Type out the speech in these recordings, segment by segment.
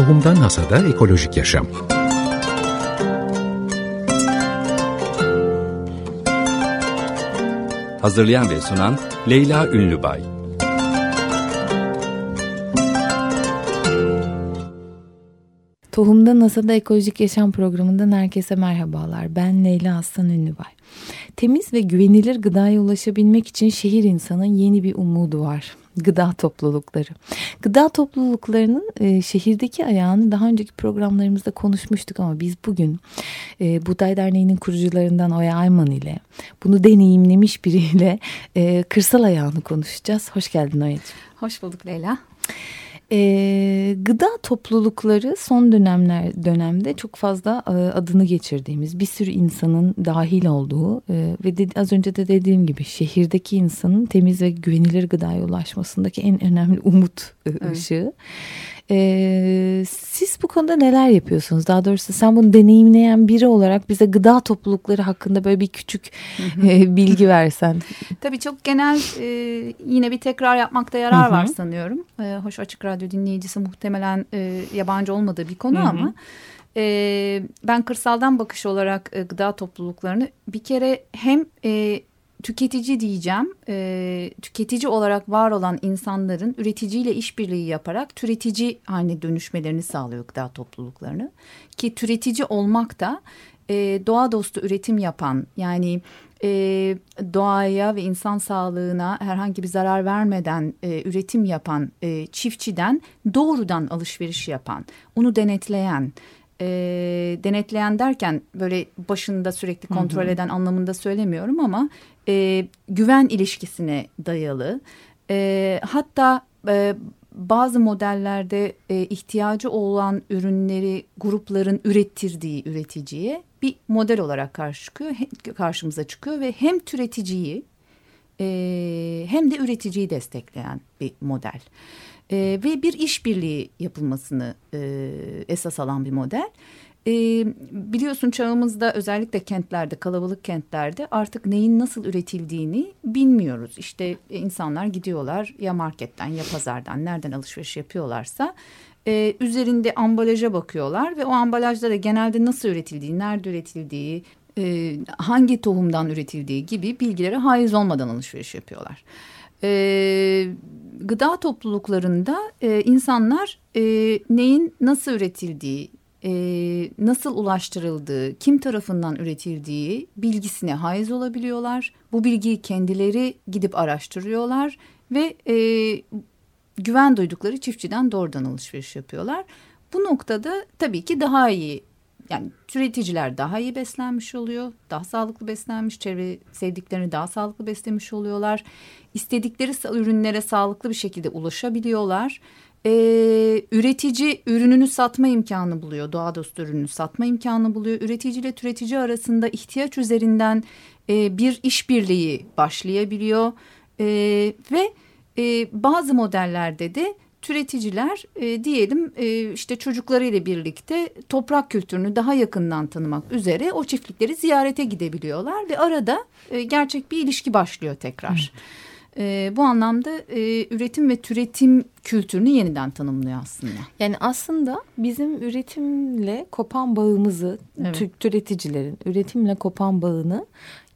Tohumdan Hasada Ekolojik Yaşam Hazırlayan ve sunan Leyla Ünlübay Tohumda NASA'da Ekolojik Yaşam programından herkese merhabalar. Ben Leyla Aslan Ünlübay. Temiz ve güvenilir gıdaya ulaşabilmek için şehir insanın yeni bir umudu var. Gıda toplulukları. Gıda topluluklarının e, şehirdeki ayağını daha önceki programlarımızda konuşmuştuk ama biz bugün e, Buğday Derneği'nin kurucularından Oya Ayman ile bunu deneyimlemiş biriyle e, kırsal ayağını konuşacağız. Hoş geldin Oya'cığım. Hoş bulduk Leyla. E, gıda toplulukları son dönemler dönemde çok fazla e, adını geçirdiğimiz bir sürü insanın dahil olduğu e, ve de, az önce de dediğim gibi şehirdeki insanın temiz ve güvenilir gıdaya ulaşmasındaki en önemli umut evet. ışığı. Ee, siz bu konuda neler yapıyorsunuz? Daha doğrusu sen bunu deneyimleyen biri olarak bize gıda toplulukları hakkında böyle bir küçük E, bilgi versen. Tabii çok genel e, yine bir tekrar yapmakta yarar var sanıyorum. E, hoş Açık Radyo dinleyicisi muhtemelen e, yabancı olmadığı bir konu ama... E, ben kırsaldan bakış olarak e, gıda topluluklarını bir kere hem e, tüketici diyeceğim. E, tüketici olarak var olan insanların üreticiyle işbirliği yaparak türetici haline dönüşmelerini sağlıyor gıda topluluklarını. Ki türetici olmak da e, doğa dostu üretim yapan yani e, doğaya ve insan sağlığına herhangi bir zarar vermeden e, üretim yapan e, çiftçiden doğrudan alışveriş yapan, onu denetleyen, e, denetleyen derken böyle başında sürekli kontrol eden hı hı. anlamında söylemiyorum ama e, güven ilişkisine dayalı. E, hatta e, bazı modellerde e, ihtiyacı olan ürünleri grupların ürettirdiği üreticiye bir model olarak karşı çıkıyor, karşımıza çıkıyor ve hem türeticiyi e, hem de üreticiyi destekleyen bir model. E, ve bir işbirliği yapılmasını e, esas alan bir model. E, biliyorsun çağımızda özellikle kentlerde, kalabalık kentlerde artık neyin nasıl üretildiğini bilmiyoruz. İşte e, insanlar gidiyorlar ya marketten ya pazardan nereden alışveriş yapıyorlarsa e, üzerinde ambalaja bakıyorlar ve o ambalajda da genelde nasıl üretildiği, nerede üretildiği, e, hangi tohumdan üretildiği gibi bilgilere haiz olmadan alışveriş yapıyorlar. E, gıda topluluklarında e, insanlar e, neyin nasıl üretildiği, e, nasıl ulaştırıldığı, kim tarafından üretildiği bilgisine haiz olabiliyorlar. Bu bilgiyi kendileri gidip araştırıyorlar ve e, güven duydukları çiftçiden doğrudan alışveriş yapıyorlar. Bu noktada tabii ki daha iyi yani türeticiler daha iyi beslenmiş oluyor. Daha sağlıklı beslenmiş, çevre sevdiklerini daha sağlıklı beslemiş oluyorlar. İstedikleri ürünlere sağlıklı bir şekilde ulaşabiliyorlar e, üretici ürününü satma imkanı buluyor. Doğa dostu ürününü satma imkanı buluyor. Üretici ile türetici arasında ihtiyaç üzerinden e, bir işbirliği başlayabiliyor. E, ve e, bazı modellerde de türeticiler e, diyelim e, işte çocuklarıyla birlikte toprak kültürünü daha yakından tanımak üzere o çiftlikleri ziyarete gidebiliyorlar ve arada e, gerçek bir ilişki başlıyor tekrar. Hmm. E, bu anlamda e, üretim ve türetim kültürünü yeniden tanımlıyor aslında. Yani aslında bizim üretimle kopan bağımızı evet. türeticilerin üretimle kopan bağını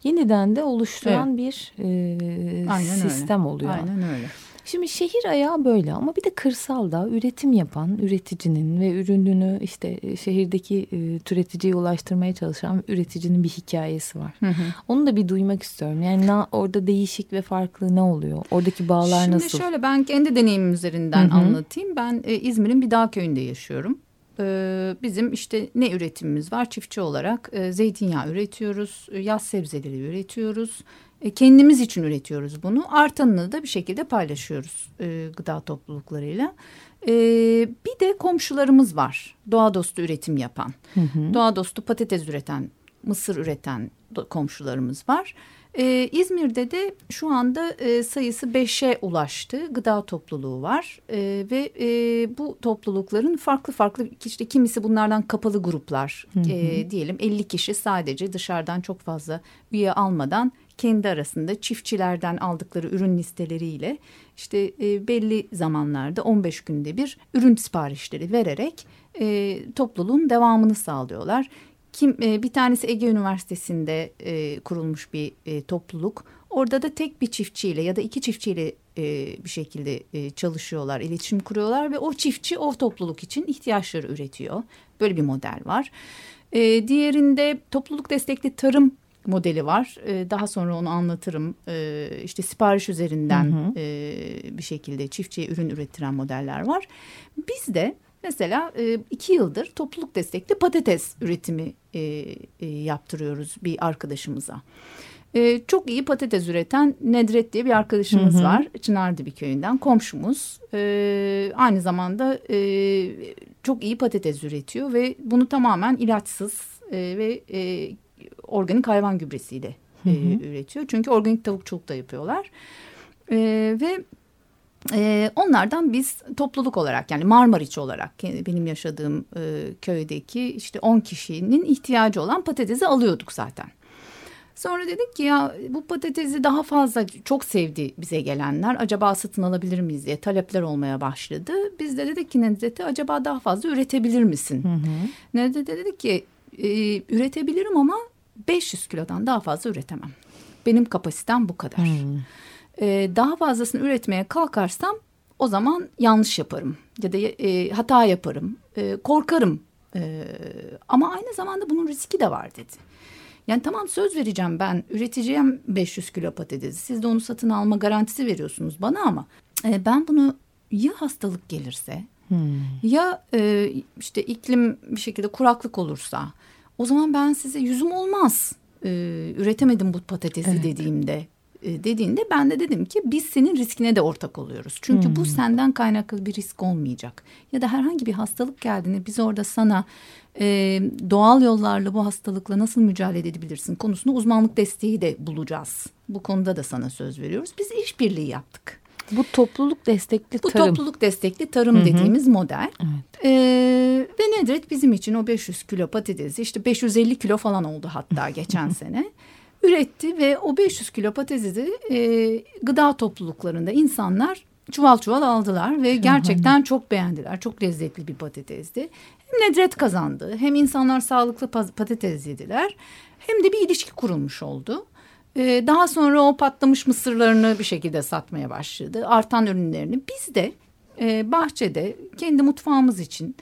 yeniden de oluşturan evet. bir e, Aynen sistem öyle. oluyor. Aynen öyle. Şimdi şehir ayağı böyle ama bir de kırsalda üretim yapan üreticinin ve ürününü işte e, şehirdeki e, türeticiye ulaştırmaya çalışan üreticinin bir hikayesi var. Hı hı. Onu da bir duymak istiyorum. Yani na, orada değişik ve farklı ne oluyor? Oradaki bağlar Şimdi nasıl? Şimdi şöyle ben kendi deneyimim üzerinden hı hı. anlatayım. Ben e, İzmir'in bir dağ köyünde yaşıyorum e, bizim işte ne üretimimiz var çiftçi olarak e, zeytinyağı üretiyoruz, yaz sebzeleri üretiyoruz, e, kendimiz için üretiyoruz bunu. Artanını da bir şekilde paylaşıyoruz e, gıda topluluklarıyla. E, bir de komşularımız var. Doğa dostu üretim yapan. Hı hı. Doğa dostu patates üreten, mısır üreten komşularımız var. Ee, İzmir'de de şu anda e, sayısı beşe ulaştı. Gıda topluluğu var ee, ve e, bu toplulukların farklı farklı işte kimisi bunlardan kapalı gruplar hı hı. E, diyelim 50 kişi sadece dışarıdan çok fazla üye almadan kendi arasında çiftçilerden aldıkları ürün listeleriyle işte e, belli zamanlarda 15 günde bir ürün siparişleri vererek e, topluluğun devamını sağlıyorlar. Kim e, bir tanesi Ege Üniversitesi'nde e, kurulmuş bir e, topluluk. Orada da tek bir çiftçiyle ya da iki çiftçiyle e, bir şekilde e, çalışıyorlar, iletişim kuruyorlar ve o çiftçi o topluluk için ihtiyaçları üretiyor. Böyle bir model var. E, diğerinde topluluk destekli tarım modeli var. E, daha sonra onu anlatırım. E, işte sipariş üzerinden hı hı. E, bir şekilde çiftçiye ürün ürettiren modeller var. Biz de mesela e, iki yıldır topluluk destekli patates üretimi e, e, yaptırıyoruz bir arkadaşımıza. E, çok iyi patates üreten Nedret diye bir arkadaşımız hı hı. var. Çınardibi köyünden komşumuz. E, aynı zamanda e, çok iyi patates üretiyor ve bunu tamamen ilaçsız e, ve e, organik hayvan gübresiyle hı hı. E, üretiyor. Çünkü organik tavukçuluk da yapıyorlar. E, ve e, onlardan biz topluluk olarak yani Marmariç olarak benim yaşadığım e, köydeki işte 10 kişinin ihtiyacı olan patatesi alıyorduk zaten. Sonra dedik ki ya bu patatesi daha fazla çok sevdi bize gelenler. Acaba satın alabilir miyiz diye talepler olmaya başladı. Biz de dedik ki Nedret'e acaba daha fazla üretebilir misin? Hı hı. Nedret de dedik ki e, üretebilirim ama 500 kilodan daha fazla üretemem. Benim kapasitem bu kadar. Hmm. Ee, daha fazlasını üretmeye kalkarsam o zaman yanlış yaparım ya da e, hata yaparım, e, korkarım. E, ama aynı zamanda bunun riski de var dedi. Yani tamam söz vereceğim ben üreteceğim 500 kilo patatesi. Siz de onu satın alma garantisi veriyorsunuz bana ama e, ben bunu ya hastalık gelirse hmm. ya e, işte iklim bir şekilde kuraklık olursa o zaman ben size yüzüm olmaz. Ee, üretemedim bu patatesi evet. dediğimde e, dediğinde ben de dedim ki biz senin riskine de ortak oluyoruz. Çünkü hmm. bu senden kaynaklı bir risk olmayacak. Ya da herhangi bir hastalık geldiğinde biz orada sana e, doğal yollarla bu hastalıkla nasıl mücadele edebilirsin konusunda uzmanlık desteği de bulacağız. Bu konuda da sana söz veriyoruz. Biz işbirliği yaptık. Bu topluluk destekli Bu tarım. Bu topluluk destekli tarım Hı-hı. dediğimiz model. Evet. Ee, ve Nedret bizim için o 500 kilo patatesi işte 550 kilo falan oldu hatta geçen sene. Üretti ve o 500 kilo patatesi e, gıda topluluklarında insanlar çuval çuval aldılar ve gerçekten çok beğendiler. Çok lezzetli bir patatesdi. Hem Nedret kazandı hem insanlar sağlıklı patates yediler hem de bir ilişki kurulmuş oldu. Ee, daha sonra o patlamış mısırlarını bir şekilde satmaya başladı. Artan ürünlerini. Biz de e, bahçede kendi mutfağımız için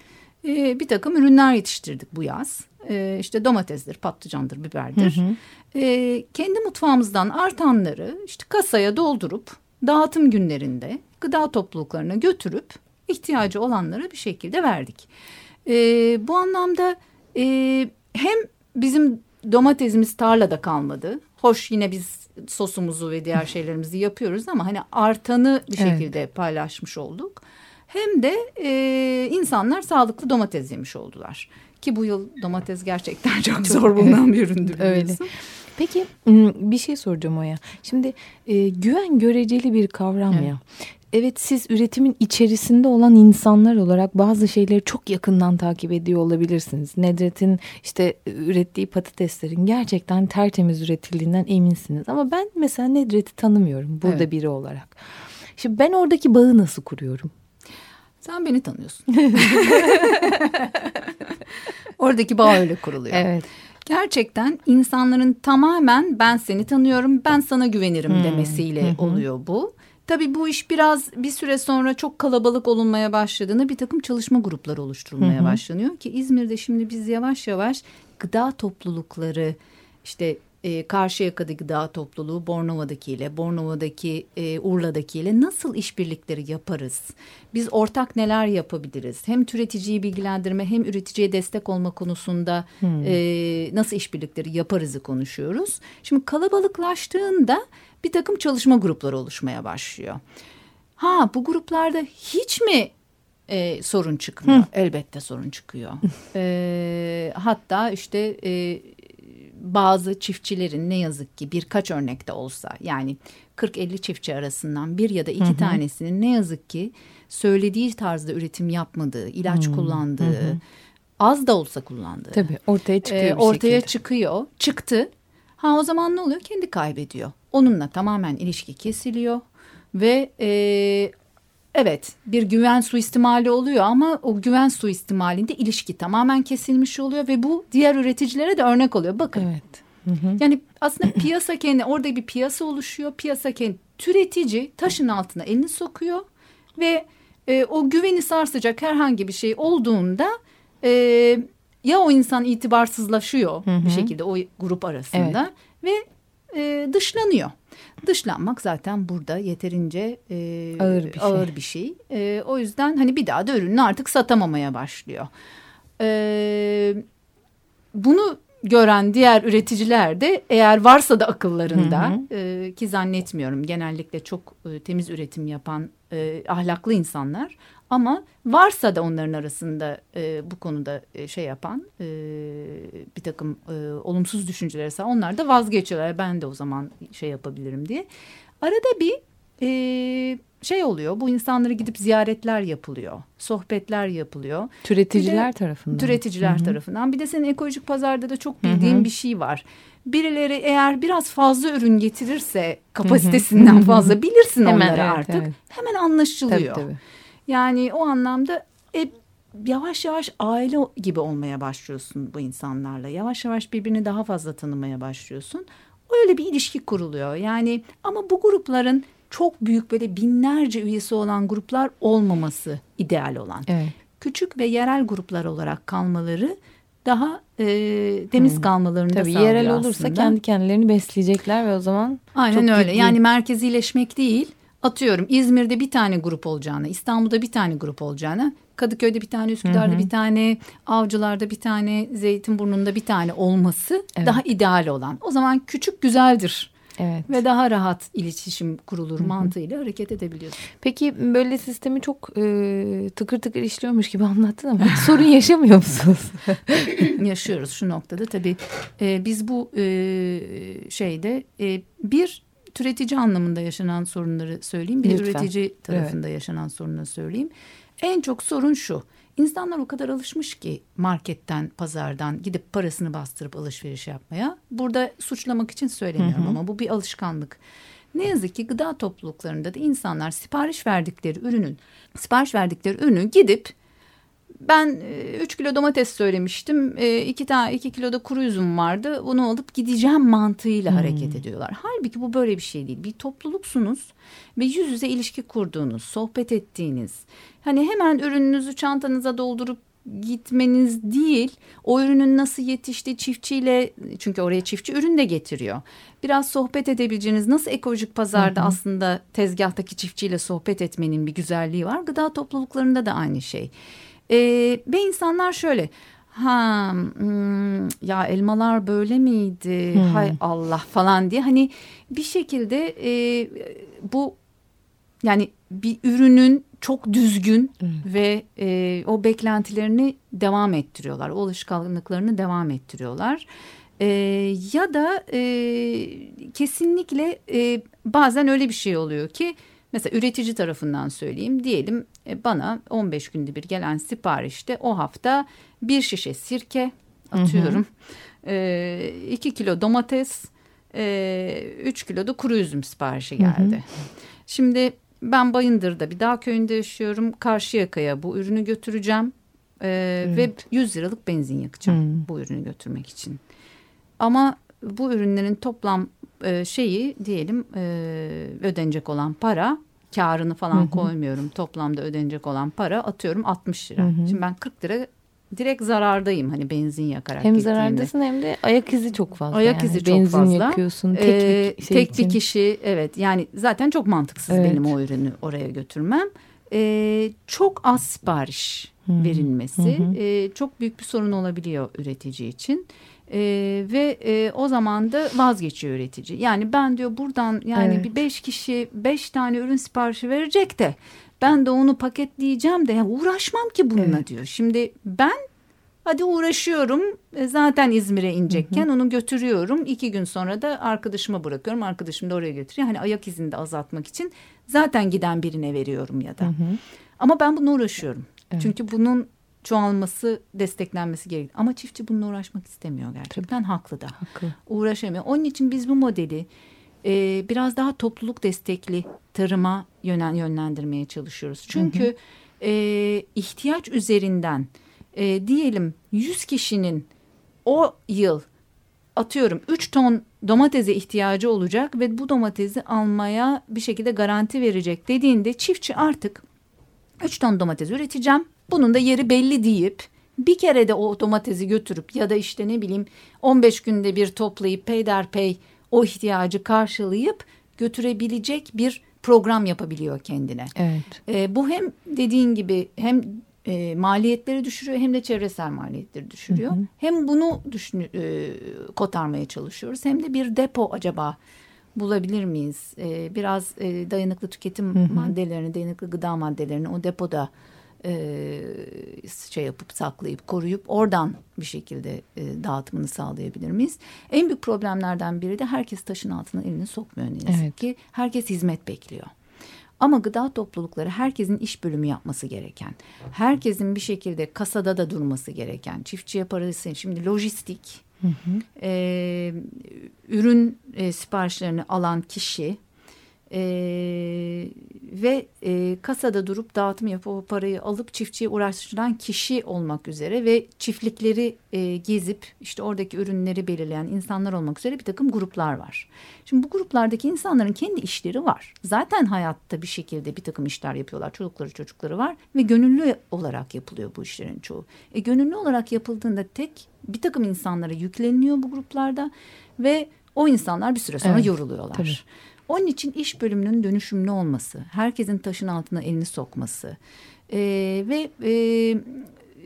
e, bir takım ürünler yetiştirdik bu yaz. E, işte domatesdir, patlıcandır, biberdir. Hı hı. E, kendi mutfağımızdan artanları işte kasaya doldurup dağıtım günlerinde gıda topluluklarına götürüp ihtiyacı olanlara bir şekilde verdik. E, bu anlamda e, domatesimiz tarlada kalmadı. Hoş yine biz sosumuzu ve diğer şeylerimizi yapıyoruz ama hani artanı bir şekilde evet. paylaşmış olduk. Hem de e, insanlar sağlıklı domates yemiş oldular. Ki bu yıl domates gerçekten çok, zor bulunan bir üründür. Öyle. Peki bir şey soracağım Oya. Şimdi e, güven göreceli bir kavram evet. ya evet siz üretimin içerisinde olan insanlar olarak bazı şeyleri çok yakından takip ediyor olabilirsiniz. Nedret'in işte ürettiği patateslerin gerçekten tertemiz üretildiğinden eminsiniz. Ama ben mesela Nedret'i tanımıyorum burada evet. biri olarak. Şimdi ben oradaki bağı nasıl kuruyorum? Sen beni tanıyorsun. Oradaki bağ öyle kuruluyor. Evet. Gerçekten insanların tamamen ben seni tanıyorum, ben sana güvenirim hmm. demesiyle oluyor bu. Tabii bu iş biraz bir süre sonra çok kalabalık olunmaya başladığında bir takım çalışma grupları oluşturulmaya hı hı. başlanıyor ki İzmir'de şimdi biz yavaş yavaş gıda toplulukları işte e, Karşıyaka'da gıda topluluğu Bornova'dakiyle, Bornova'daki e, Urla'dakiyle nasıl işbirlikleri yaparız? Biz ortak neler yapabiliriz? Hem üreticiyi bilgilendirme hem üreticiye destek olma konusunda hmm. e, nasıl işbirlikleri yaparızı konuşuyoruz. Şimdi kalabalıklaştığında bir takım çalışma grupları oluşmaya başlıyor. Ha bu gruplarda hiç mi e, sorun çıkmıyor? Hı. Elbette sorun çıkıyor. e, hatta işte e, bazı çiftçilerin ne yazık ki birkaç örnekte olsa yani 40-50 çiftçi arasından bir ya da iki hı hı. tanesinin ne yazık ki söylediği tarzda üretim yapmadığı, ilaç hı. kullandığı, hı hı. az da olsa kullandığı. Tabii ortaya çıkıyor. E, ortaya şekilde. çıkıyor. Çıktı Ha o zaman ne oluyor? Kendi kaybediyor. Onunla tamamen ilişki kesiliyor ve e, evet bir güven suistimali oluyor ama o güven suistimalinde ilişki tamamen kesilmiş oluyor ve bu diğer üreticilere de örnek oluyor. Bakın. Evet. Hı hı. Yani aslında piyasa kendi orada bir piyasa oluşuyor. Piyasa kendi türetici taşın altına elini sokuyor ve e, o güveni sarsacak herhangi bir şey olduğunda e, ya o insan itibarsızlaşıyor Hı hı. bir şekilde o grup arasında ve e, dışlanıyor. Dışlanmak zaten burada yeterince e, Ağır bir şey. ağır bir şey. E, o yüzden hani bir daha da ürünü artık satamamaya başlıyor. E, bunu gören diğer üreticiler de eğer varsa da akıllarında Hı e, ki zannetmiyorum genellikle çok e, temiz üretim yapan e, ahlaklı insanlar ama varsa da onların arasında e, bu konuda e, şey yapan e, bir takım e, olumsuz düşünceler ise onlar da vazgeçiyorlar ben de o zaman şey yapabilirim diye arada bir e, şey oluyor bu insanlara gidip ziyaretler yapılıyor sohbetler yapılıyor Türeticiler Bir de tarafından. Türeticiler Hı hı. tarafından. Bir de senin ekolojik pazarda da çok bildiğin Hı hı. bir şey var. Birileri eğer biraz fazla ürün getirirse kapasitesinden fazla bilirsin Hemen, onları evet, artık. evet. Hemen anlaşılıyor. Tabii tabii. Yani o anlamda e, yavaş yavaş aile gibi olmaya başlıyorsun bu insanlarla. Yavaş yavaş birbirini daha fazla tanımaya başlıyorsun. Öyle bir ilişki kuruluyor. Yani ama bu grupların çok büyük böyle binlerce üyesi olan gruplar olmaması ideal olan Evet. küçük ve yerel gruplar olarak kalmaları daha e, temiz kalmalarını da Tabii sağlıyor yerel olursa aslında. kendi kendilerini besleyecekler ve o zaman Aynen öyle. ciddi- Yani merkezileşmek değil. Atıyorum İzmir'de bir tane grup olacağını, İstanbul'da bir tane grup olacağını, Kadıköy'de bir tane, Üsküdar'da bir tane, Avcılar'da bir tane, Zeytinburnu'nda bir tane olması Evet. daha ideal olan. O zaman küçük güzeldir evet. ve daha rahat iletişim kurulur mantığıyla hareket edebiliyorsun. Peki böyle sistemi çok e, tıkır tıkır işliyormuş gibi anlattın ama sorun yaşamıyor musunuz? yaşıyoruz şu noktada. Tabii e, biz bu e, şeyde e, bir türetici anlamında yaşanan sorunları söyleyeyim. Bir Lütfen. üretici tarafında yaşanan sorunları söyleyeyim. En çok sorun şu. İnsanlar o kadar alışmış ki marketten, pazardan gidip parasını bastırıp alışveriş yapmaya. Burada suçlamak için söylemiyorum ama bu bir alışkanlık. Ne yazık ki gıda topluluklarında da insanlar sipariş verdikleri ürünün, sipariş verdikleri ürünü gidip ben 3 kilo domates söylemiştim. 2 tane 2 kilo da kuru üzüm vardı. Bunu alıp gideceğim mantığıyla hareket ediyorlar. Halbuki bu böyle bir şey değil. Bir topluluksunuz ve yüz yüze ilişki kurduğunuz, sohbet ettiğiniz. Hani hemen ürününüzü çantanıza doldurup gitmeniz değil. O ürünün nasıl yetişti çiftçiyle çünkü oraya çiftçi ürün de getiriyor. Biraz sohbet edebileceğiniz nasıl ekolojik pazarda aslında tezgahtaki çiftçiyle sohbet etmenin bir güzelliği var. Gıda topluluklarında da aynı şey. Ee, ve insanlar şöyle ha hmm, ya elmalar böyle miydi Hmm. hay Allah falan diye hani bir şekilde e, bu yani bir ürünün çok düzgün ve e, o beklentilerini devam ettiriyorlar o alışkanlıklarını devam ettiriyorlar. E, ya da e, kesinlikle e, bazen öyle bir şey oluyor ki mesela üretici tarafından söyleyeyim diyelim e, bana 15 günde bir gelen siparişte o hafta bir şişe sirke atıyorum. 2 kilo domates, 3 kilo da kuru üzüm siparişi geldi. Şimdi ben Bayındır'da bir dağ köyünde yaşıyorum. Karşıyaka'ya bu ürünü götüreceğim. E, Ve 100 liralık benzin yakacağım Hmm. bu ürünü götürmek için. Ama bu ürünlerin toplam e, şeyi diyelim e, ödenecek olan para karını falan koymuyorum. Toplamda ödenecek olan para atıyorum 60 lira. Şimdi ben 40 lira direkt zarardayım hani benzin yakarak hem gittiğimde. zarardasın hem de ayak izi çok fazla. Ayak yani. izi çok Benzin fazla. yakıyorsun. Tek, Ee, bir şey tek için. bir kişi evet yani zaten çok mantıksız Evet. benim o ürünü oraya götürmem. Ee, çok az sipariş Hı. verilmesi Hı hı. e, çok büyük bir sorun olabiliyor üretici için. Ee, ve e, o zaman da vazgeçiyor üretici. Yani ben diyor buradan yani Evet. bir beş kişi beş tane ürün siparişi verecek de ben de onu paketleyeceğim de ya uğraşmam ki bununla Evet. diyor. Şimdi ben Hadi uğraşıyorum. E, Zaten İzmir'e inecekken onu götürüyorum. İki gün sonra da arkadaşıma bırakıyorum. Arkadaşım da oraya götürüyor. Hani ayak izini de azaltmak için zaten giden birine veriyorum ya da. Hı hı. Ama ben bununla uğraşıyorum. Evet. Çünkü bunun çoğalması, desteklenmesi gerekiyor. Ama çiftçi bununla uğraşmak istemiyor gerçekten. Haklı da. Haklı. Uğraşamıyor. Onun için biz bu modeli e, biraz daha topluluk destekli tarıma yönen, yönlendirmeye çalışıyoruz. Çünkü E, ihtiyaç üzerinden e, diyelim 100 kişinin o yıl atıyorum 3 ton domatese ihtiyacı olacak ve bu domatesi almaya bir şekilde garanti verecek dediğinde çiftçi artık 3 ton domates üreteceğim. Bunun da yeri belli deyip bir kere de o domatesi götürüp ya da işte ne bileyim 15 günde bir toplayıp peyderpey o ihtiyacı karşılayıp götürebilecek bir program yapabiliyor kendine. Evet. E, bu hem dediğin gibi hem e, maliyetleri düşürüyor hem de çevresel maliyetleri düşürüyor. Hı hı. Hem bunu düşün, e, kotarmaya çalışıyoruz hem de bir depo acaba bulabilir miyiz? E, biraz e, dayanıklı tüketim Hı hı. maddelerini, dayanıklı gıda maddelerini o depoda e, şey yapıp saklayıp koruyup oradan bir şekilde e, dağıtımını sağlayabilir miyiz? En büyük problemlerden biri de herkes taşın altına elini sokmuyor ne yazık Evet. ki. Herkes hizmet bekliyor. Ama gıda toplulukları herkesin iş bölümü yapması gereken, herkesin bir şekilde kasada da durması gereken, çiftçiye parası, şimdi lojistik, e, ürün e, siparişlerini alan kişi e, ve e, kasada durup dağıtım yapıp o parayı alıp çiftçiye uğraştıran kişi olmak üzere ve çiftlikleri e, gezip işte oradaki ürünleri belirleyen insanlar olmak üzere bir takım gruplar var. Şimdi bu gruplardaki insanların kendi işleri var. Zaten hayatta bir şekilde bir takım işler yapıyorlar. Çocukları çocukları var ve gönüllü olarak yapılıyor bu işlerin çoğu. E, gönüllü olarak yapıldığında tek bir takım insanlara yükleniliyor bu gruplarda ve o insanlar bir süre sonra Evet, yoruluyorlar. tabii. Onun için iş bölümünün dönüşümlü olması, herkesin taşın altına elini sokması e, ve e,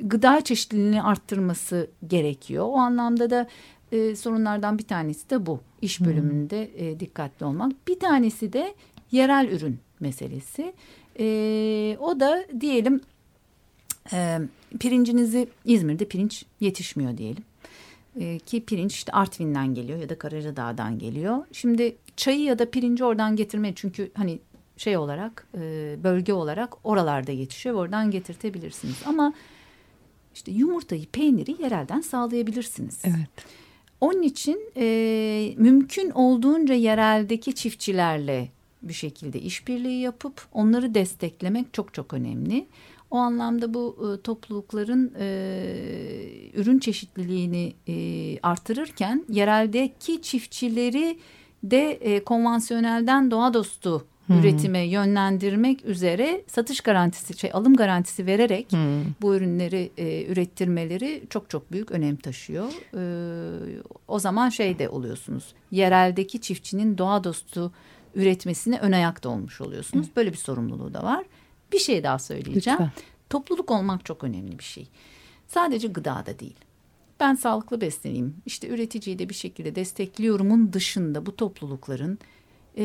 gıda çeşitliliğini arttırması gerekiyor. O anlamda da e, sorunlardan bir tanesi de bu. İş bölümünde e, dikkatli olmak. Bir tanesi de yerel ürün meselesi. E, o da diyelim e, pirincinizi İzmir'de pirinç yetişmiyor diyelim. E, ki pirinç işte Artvin'den geliyor ya da Karacadağ'dan geliyor. Şimdi çayı ya da pirinci oradan getirme çünkü hani şey olarak e, bölge olarak oralarda yetişiyor oradan getirtebilirsiniz. Ama işte yumurtayı, peyniri yerelden sağlayabilirsiniz. Evet. Onun için e, mümkün olduğunca yereldeki çiftçilerle bir şekilde işbirliği yapıp onları desteklemek çok çok önemli. O anlamda bu e, toplulukların e, ürün çeşitliliğini e, artırırken yereldeki çiftçileri de e, konvansiyonelden doğa dostu üretime yönlendirmek üzere satış garantisi, şey alım garantisi vererek Hmm. bu ürünleri e, ürettirmeleri çok çok büyük önem taşıyor. E, o zaman şey de oluyorsunuz. Yereldeki çiftçinin doğa dostu üretmesine ön ayakta olmuş oluyorsunuz. Böyle bir sorumluluğu da var. Bir şey daha söyleyeceğim. Lütfen. Topluluk olmak çok önemli bir şey. Sadece gıdada değil. Ben sağlıklı besleneyim, işte üreticiyi de bir şekilde destekliyorumun dışında bu toplulukların e,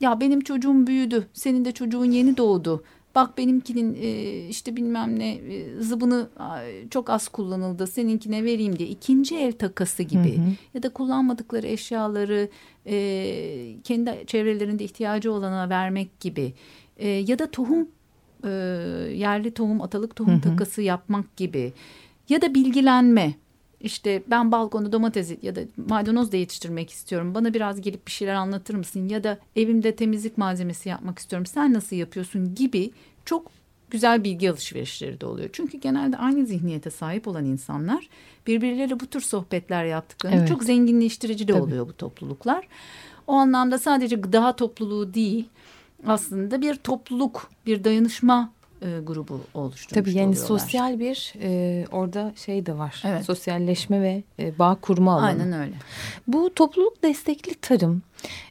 ya benim çocuğum büyüdü, senin de çocuğun yeni doğdu. Bak benimkinin e, işte bilmem ne e, zıbını a, çok az kullanıldı, seninkine vereyim diye ikinci el takası gibi Hı hı. ya da kullanmadıkları eşyaları e, kendi çevrelerinde ihtiyacı olana vermek gibi e, ya da tohum e, yerli tohum atalık tohum Hı hı. takası yapmak gibi ya da bilgilenme işte ben balkonda domates ya da maydanoz da yetiştirmek istiyorum bana biraz gelip bir şeyler anlatır mısın ya da evimde temizlik malzemesi yapmak istiyorum sen nasıl yapıyorsun gibi çok güzel bilgi alışverişleri de oluyor. Çünkü genelde aynı zihniyete sahip olan insanlar birbirleriyle bu tür sohbetler yaptıklarında Evet. çok zenginleştirici de Tabii. oluyor bu topluluklar. O anlamda sadece gıda topluluğu değil aslında bir topluluk, bir dayanışma e, grubu oluşturmuş Tabii yani oluyorlar. sosyal bir e, orada şey de var. Evet. Sosyalleşme ve e, bağ kurma alanı. Aynen öyle. Bu topluluk destekli tarım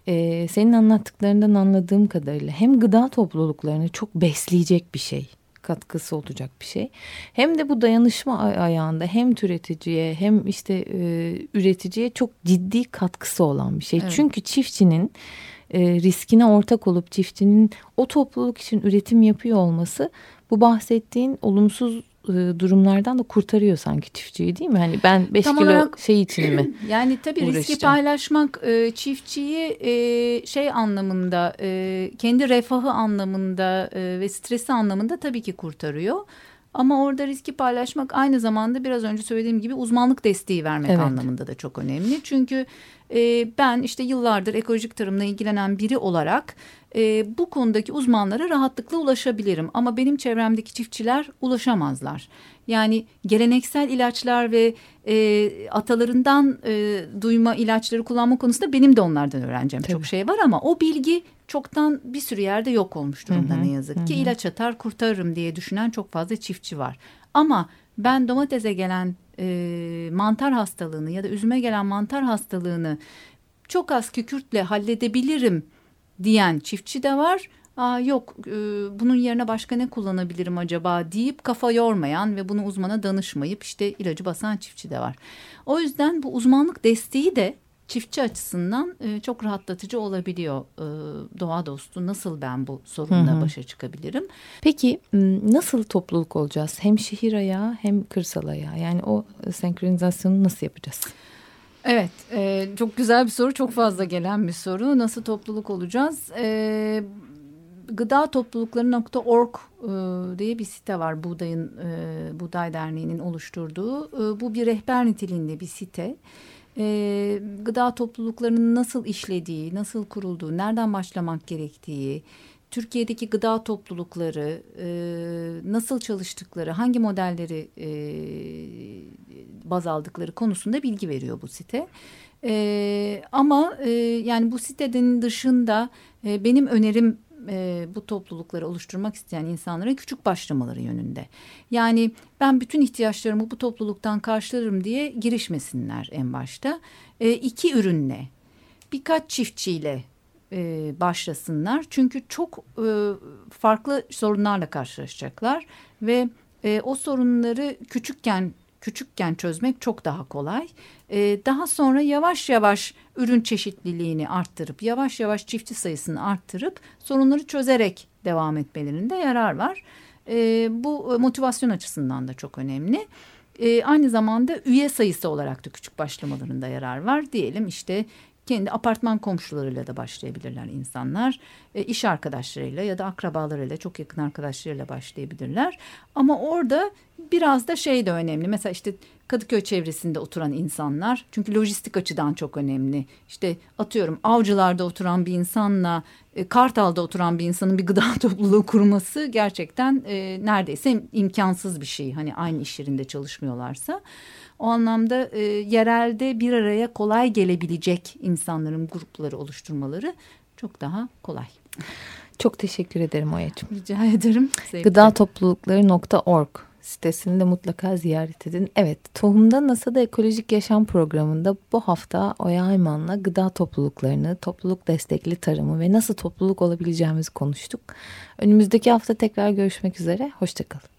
e, senin anlattıklarından anladığım kadarıyla hem gıda topluluklarını çok besleyecek bir şey katkısı olacak bir şey. Hem de bu dayanışma ay- ayağında hem türeticiye hem işte e, üreticiye çok ciddi katkısı olan bir şey. Evet. Çünkü çiftçinin e, riskine ortak olup çiftçinin o topluluk için üretim yapıyor olması bu bahsettiğin olumsuz e, durumlardan da kurtarıyor sanki çiftçiyi değil mi? Hani ben 5 Tam kilo olarak- şey için mi? Yani tabii riski paylaşmak e, çiftçiyi e, şey anlamında e, kendi refahı anlamında e, ve stresi anlamında tabii ki kurtarıyor. Ama orada riski paylaşmak aynı zamanda biraz önce söylediğim gibi uzmanlık desteği vermek evet. anlamında da çok önemli. Çünkü e, ben işte yıllardır ekolojik tarımla ilgilenen biri olarak e, bu konudaki uzmanlara rahatlıkla ulaşabilirim. Ama benim çevremdeki çiftçiler ulaşamazlar. Yani geleneksel ilaçlar ve e, atalarından e, duyma ilaçları kullanma konusunda benim de onlardan öğreneceğim Tabii. çok şey var ama o bilgi çoktan bir sürü yerde yok olmuş durumda hı hı, ne yazık hı. ki. ilaç atar kurtarırım diye düşünen çok fazla çiftçi var. Ama ben domatese gelen e, mantar hastalığını ya da üzüme gelen mantar hastalığını çok az kükürtle halledebilirim diyen çiftçi de var. Aa, yok e, bunun yerine başka ne kullanabilirim acaba deyip kafa yormayan ve bunu uzmana danışmayıp işte ilacı basan çiftçi de var. O yüzden bu uzmanlık desteği de çiftçi açısından e, çok rahatlatıcı olabiliyor. E, doğa dostu nasıl ben bu sorunla hı hı. başa çıkabilirim? Peki nasıl topluluk olacağız? Hem şehir ayağı hem kırsal ayağı. Yani o senkronizasyonu nasıl yapacağız? Evet, e, çok güzel bir soru, çok fazla gelen bir soru. Nasıl topluluk olacağız? E, gıda toplulukları.org e, diye bir site var Buğday'ın e, Buğday Derneği'nin oluşturduğu. E, bu bir rehber niteliğinde bir site. E, gıda topluluklarının nasıl işlediği, nasıl kurulduğu, nereden başlamak gerektiği, Türkiye'deki gıda toplulukları e, nasıl çalıştıkları, hangi modelleri e, baz aldıkları konusunda bilgi veriyor bu site. E, ama e, yani bu sitenin dışında e, benim önerim e, bu toplulukları oluşturmak isteyen insanlara küçük başlamaları yönünde. Yani ben bütün ihtiyaçlarımı bu topluluktan karşılarım diye girişmesinler en başta. E, iki ürünle, birkaç çiftçiyle e, başlasınlar. Çünkü çok e, farklı sorunlarla karşılaşacaklar ve e, o sorunları küçükken küçükken çözmek çok daha kolay. Ee, daha sonra yavaş yavaş ürün çeşitliliğini arttırıp yavaş yavaş çiftçi sayısını arttırıp sorunları çözerek devam etmelerinde yarar var. Ee, bu motivasyon açısından da çok önemli. Ee, aynı zamanda üye sayısı olarak da küçük başlamalarında yarar var. Diyelim işte kendi apartman komşularıyla da başlayabilirler insanlar. E, iş arkadaşlarıyla ya da akrabalarıyla çok yakın arkadaşlarıyla başlayabilirler. Ama orada biraz da şey de önemli. Mesela işte Kadıköy çevresinde oturan insanlar çünkü lojistik açıdan çok önemli. İşte atıyorum avcılarda oturan bir insanla e, Kartal'da oturan bir insanın bir gıda topluluğu kurması gerçekten e, neredeyse imkansız bir şey. Hani aynı iş yerinde çalışmıyorlarsa. O anlamda e, yerelde bir araya kolay gelebilecek insanların grupları oluşturmaları çok daha kolay. Çok teşekkür ederim Oya'cığım. Rica ederim. Gıda toplulukları.org sitesini de mutlaka ziyaret edin. Evet, Tohum'da NASA'da Ekolojik Yaşam programında bu hafta Oya Ayman'la gıda topluluklarını, topluluk destekli tarımı ve nasıl topluluk olabileceğimizi konuştuk. Önümüzdeki hafta tekrar görüşmek üzere, hoşçakalın.